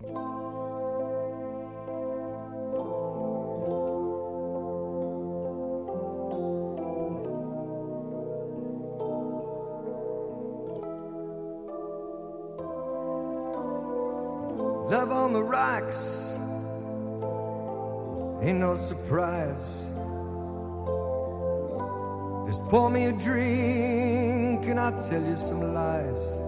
Love on the rocks ain't no surprise. Just pour me a drink and I'll tell you some lies.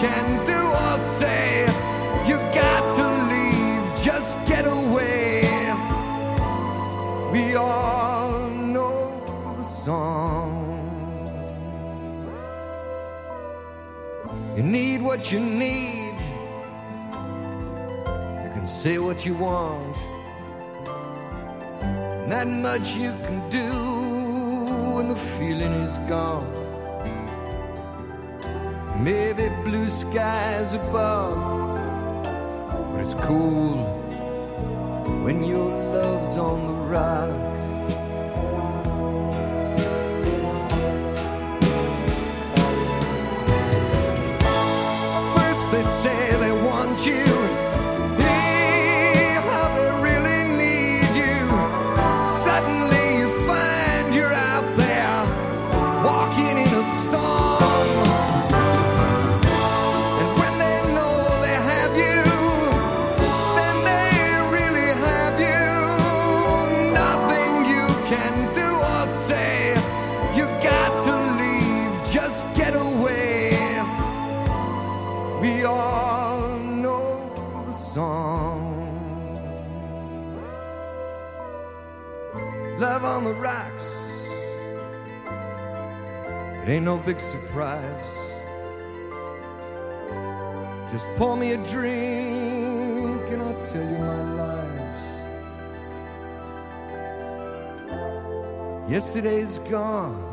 Can do or say. You got to leave, just get away. We all know the song. You need what you need. You can say what you want. Not much you can do when the feeling is gone. Maybe blue skies above, but it's cool when your love's on the rocks. First they say they want you. Really need you. Suddenly you find you're out there We all know the song. Love on the rocks. It ain't no big surprise. Just pour me a drink and I'll tell you my lies. Yesterday's gone.